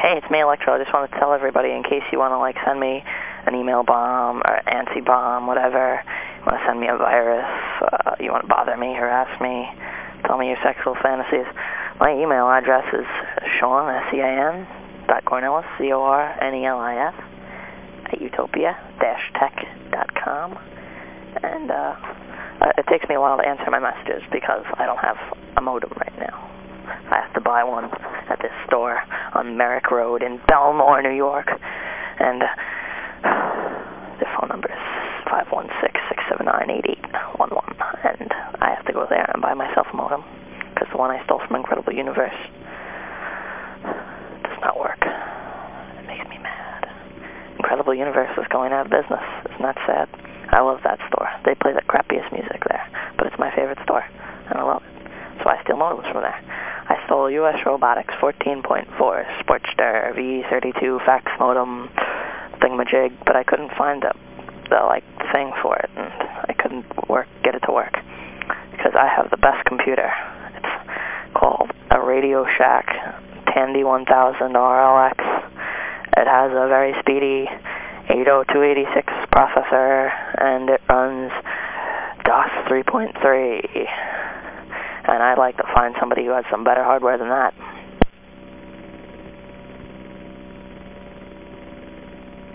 Hey, it's me, Electro. I just want to tell everybody in case you want to like send me an email bomb or ANSI bomb, whatever. You want to send me a virus. Uh, you want to bother me, harass me, tell me your sexual fantasies. My email address is Sean S E A N dot Cornelis C O R N E L I S at utopia-tech.com. And uh, it takes me a while to answer my messages because I don't have a modem right now. I have to buy one at this store on Merrick Road in Bellmore, New York. And uh, the phone number is 516-679-8811. And I have to go there and buy myself a modem because the one I stole from Incredible Universe does not work. It makes me mad. Incredible Universe is going out of business. Isn't that sad? I love that store. They play the crappiest music there, but it's my favorite store, and I love it. So I steal modems from there. I stole U.S. Robotics 14.4 Sportster V32 fax modem thingamajig, but I couldn't find the, the like thing for it, and I couldn't work get it to work because I have the best computer. It's called a Radio Shack Tandy 1000 RLX. It has a very speedy 80286 processor, and it runs DOS 3.3 and I'd like to find somebody who has some better hardware than that.